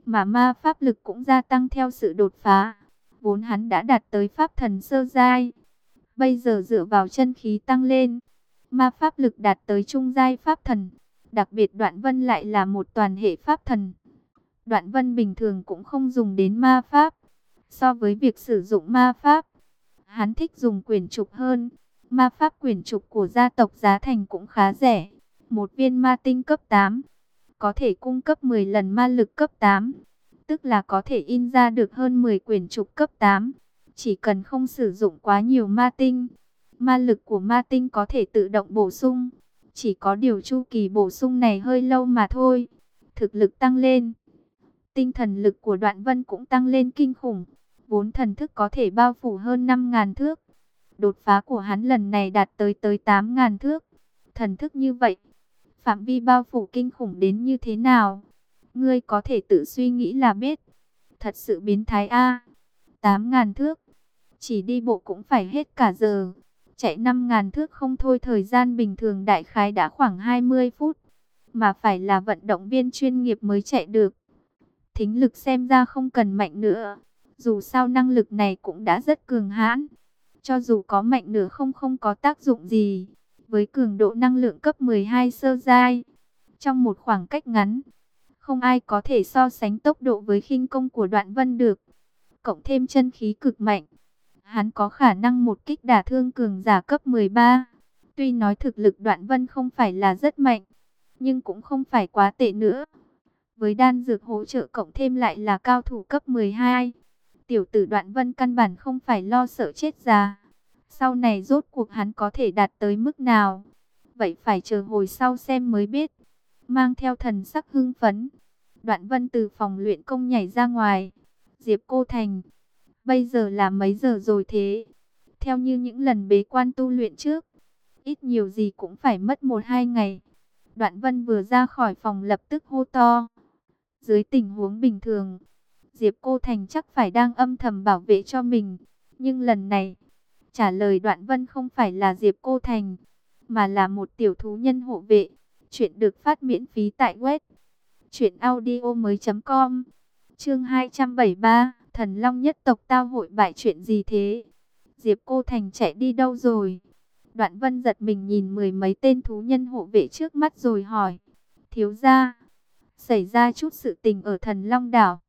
A: mà ma pháp lực cũng gia tăng theo sự đột phá. Vốn hắn đã đạt tới pháp thần sơ giai. Bây giờ dựa vào chân khí tăng lên, ma pháp lực đạt tới trung giai pháp thần. Đặc biệt đoạn vân lại là một toàn hệ pháp thần. Đoạn vân bình thường cũng không dùng đến ma pháp. So với việc sử dụng ma pháp, hắn thích dùng quyển trục hơn. Ma pháp quyển trục của gia tộc giá thành cũng khá rẻ. Một viên ma tinh cấp 8, có thể cung cấp 10 lần ma lực cấp 8. Tức là có thể in ra được hơn 10 quyển trục cấp 8. Chỉ cần không sử dụng quá nhiều ma tinh. Ma lực của ma tinh có thể tự động bổ sung. Chỉ có điều chu kỳ bổ sung này hơi lâu mà thôi. Thực lực tăng lên. Tinh thần lực của đoạn vân cũng tăng lên kinh khủng. Vốn thần thức có thể bao phủ hơn 5.000 thước. Đột phá của hắn lần này đạt tới tới 8.000 thước. Thần thức như vậy, phạm vi bao phủ kinh khủng đến như thế nào? Ngươi có thể tự suy nghĩ là biết. Thật sự biến thái A. 8.000 thước. Chỉ đi bộ cũng phải hết cả giờ. Chạy 5.000 thước không thôi thời gian bình thường đại khái đã khoảng 20 phút. Mà phải là vận động viên chuyên nghiệp mới chạy được. Thính lực xem ra không cần mạnh nữa. Dù sao năng lực này cũng đã rất cường hãn. Cho dù có mạnh nửa không không có tác dụng gì. Với cường độ năng lượng cấp 12 sơ giai. Trong một khoảng cách ngắn. Không ai có thể so sánh tốc độ với khinh công của đoạn vân được. Cộng thêm chân khí cực mạnh. Hắn có khả năng một kích đả thương cường giả cấp 13. Tuy nói thực lực đoạn vân không phải là rất mạnh. Nhưng cũng không phải quá tệ nữa. Với đan dược hỗ trợ cộng thêm lại là cao thủ cấp 12. Tiểu tử đoạn vân căn bản không phải lo sợ chết già. Sau này rốt cuộc hắn có thể đạt tới mức nào? Vậy phải chờ hồi sau xem mới biết. Mang theo thần sắc hưng phấn. Đoạn vân từ phòng luyện công nhảy ra ngoài. Diệp Cô Thành. Bây giờ là mấy giờ rồi thế? Theo như những lần bế quan tu luyện trước. Ít nhiều gì cũng phải mất một hai ngày. Đoạn vân vừa ra khỏi phòng lập tức hô to. Dưới tình huống bình thường, Diệp Cô Thành chắc phải đang âm thầm bảo vệ cho mình. Nhưng lần này, trả lời Đoạn Vân không phải là Diệp Cô Thành, mà là một tiểu thú nhân hộ vệ. Chuyện được phát miễn phí tại web truyệnaudiomoi.com. Chương 273, Thần Long nhất tộc tao hội bại chuyện gì thế? Diệp Cô Thành chạy đi đâu rồi? Đoạn Vân giật mình nhìn mười mấy tên thú nhân hộ vệ trước mắt rồi hỏi: "Thiếu gia, xảy ra chút sự tình ở Thần Long đảo?"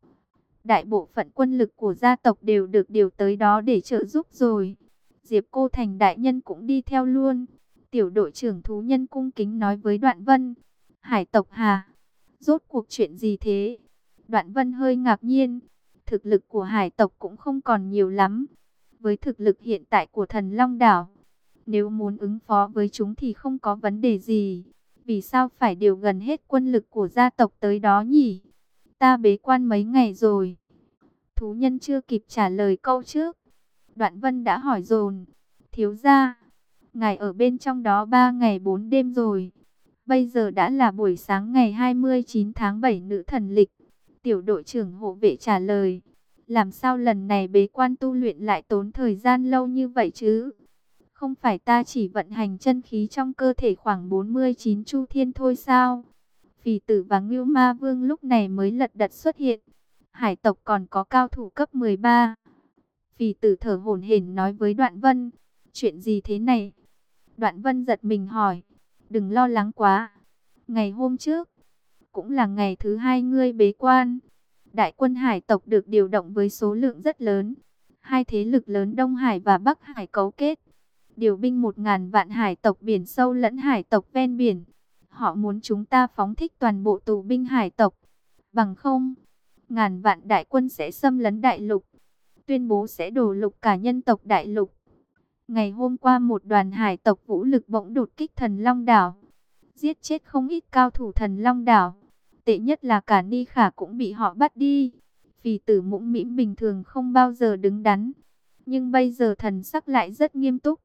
A: Đại bộ phận quân lực của gia tộc đều được điều tới đó để trợ giúp rồi. Diệp Cô Thành đại nhân cũng đi theo luôn. Tiểu đội trưởng thú nhân cung kính nói với Đoạn Vân. Hải tộc Hà, rốt cuộc chuyện gì thế? Đoạn Vân hơi ngạc nhiên. Thực lực của hải tộc cũng không còn nhiều lắm. Với thực lực hiện tại của thần Long Đảo, nếu muốn ứng phó với chúng thì không có vấn đề gì. Vì sao phải điều gần hết quân lực của gia tộc tới đó nhỉ? Ta bế quan mấy ngày rồi. Thú nhân chưa kịp trả lời câu trước. Đoạn vân đã hỏi dồn. Thiếu ra. Ngài ở bên trong đó 3 ngày 4 đêm rồi. Bây giờ đã là buổi sáng ngày 29 tháng 7 nữ thần lịch. Tiểu đội trưởng hộ vệ trả lời. Làm sao lần này bế quan tu luyện lại tốn thời gian lâu như vậy chứ? Không phải ta chỉ vận hành chân khí trong cơ thể khoảng 49 chu thiên thôi sao? Phì tử và Ngưu Ma Vương lúc này mới lật đật xuất hiện. Hải tộc còn có cao thủ cấp 13. Phì tử thở hổn hển nói với Đoạn Vân. Chuyện gì thế này? Đoạn Vân giật mình hỏi. Đừng lo lắng quá. Ngày hôm trước, cũng là ngày thứ hai ngươi bế quan. Đại quân hải tộc được điều động với số lượng rất lớn. Hai thế lực lớn Đông Hải và Bắc Hải cấu kết. Điều binh một ngàn vạn hải tộc biển sâu lẫn hải tộc ven biển. Họ muốn chúng ta phóng thích toàn bộ tù binh hải tộc. Bằng không, ngàn vạn đại quân sẽ xâm lấn đại lục. Tuyên bố sẽ đổ lục cả nhân tộc đại lục. Ngày hôm qua một đoàn hải tộc vũ lực bỗng đột kích thần Long Đảo. giết chết không ít cao thủ thần Long Đảo. Tệ nhất là cả Ni Khả cũng bị họ bắt đi. Vì tử mũm mĩm bình thường không bao giờ đứng đắn. Nhưng bây giờ thần sắc lại rất nghiêm túc.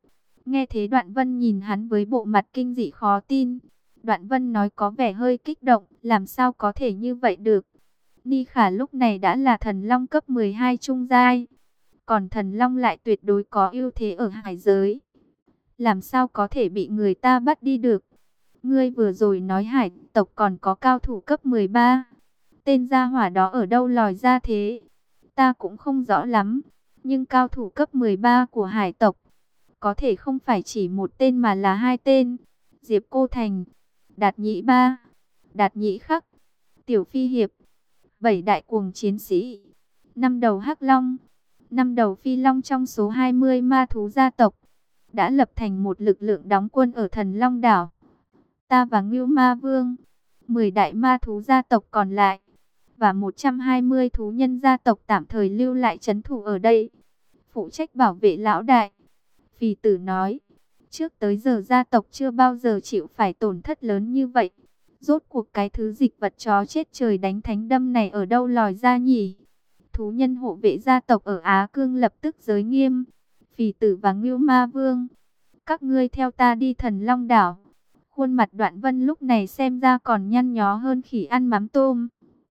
A: Nghe thế Đoạn Vân nhìn hắn với bộ mặt kinh dị khó tin. Đoạn Vân nói có vẻ hơi kích động, làm sao có thể như vậy được. Ni Khả lúc này đã là thần long cấp 12 trung giai. Còn thần long lại tuyệt đối có ưu thế ở hải giới. Làm sao có thể bị người ta bắt đi được. Ngươi vừa rồi nói hải tộc còn có cao thủ cấp 13. Tên gia hỏa đó ở đâu lòi ra thế? Ta cũng không rõ lắm. Nhưng cao thủ cấp 13 của hải tộc có thể không phải chỉ một tên mà là hai tên. Diệp Cô Thành, Đạt Nhĩ Ba, Đạt Nhĩ Khắc, Tiểu Phi Hiệp, bảy đại cuồng chiến sĩ, năm đầu Hắc Long, năm đầu Phi Long trong số 20 ma thú gia tộc, đã lập thành một lực lượng đóng quân ở thần Long Đảo. Ta và Ngưu Ma Vương, 10 đại ma thú gia tộc còn lại, và 120 thú nhân gia tộc tạm thời lưu lại chấn thủ ở đây, phụ trách bảo vệ lão đại. Phì tử nói, trước tới giờ gia tộc chưa bao giờ chịu phải tổn thất lớn như vậy. Rốt cuộc cái thứ dịch vật chó chết trời đánh thánh đâm này ở đâu lòi ra nhỉ? Thú nhân hộ vệ gia tộc ở Á Cương lập tức giới nghiêm. Phì tử và Ngưu Ma Vương, các ngươi theo ta đi thần Long Đảo. Khuôn mặt đoạn vân lúc này xem ra còn nhăn nhó hơn khỉ ăn mắm tôm.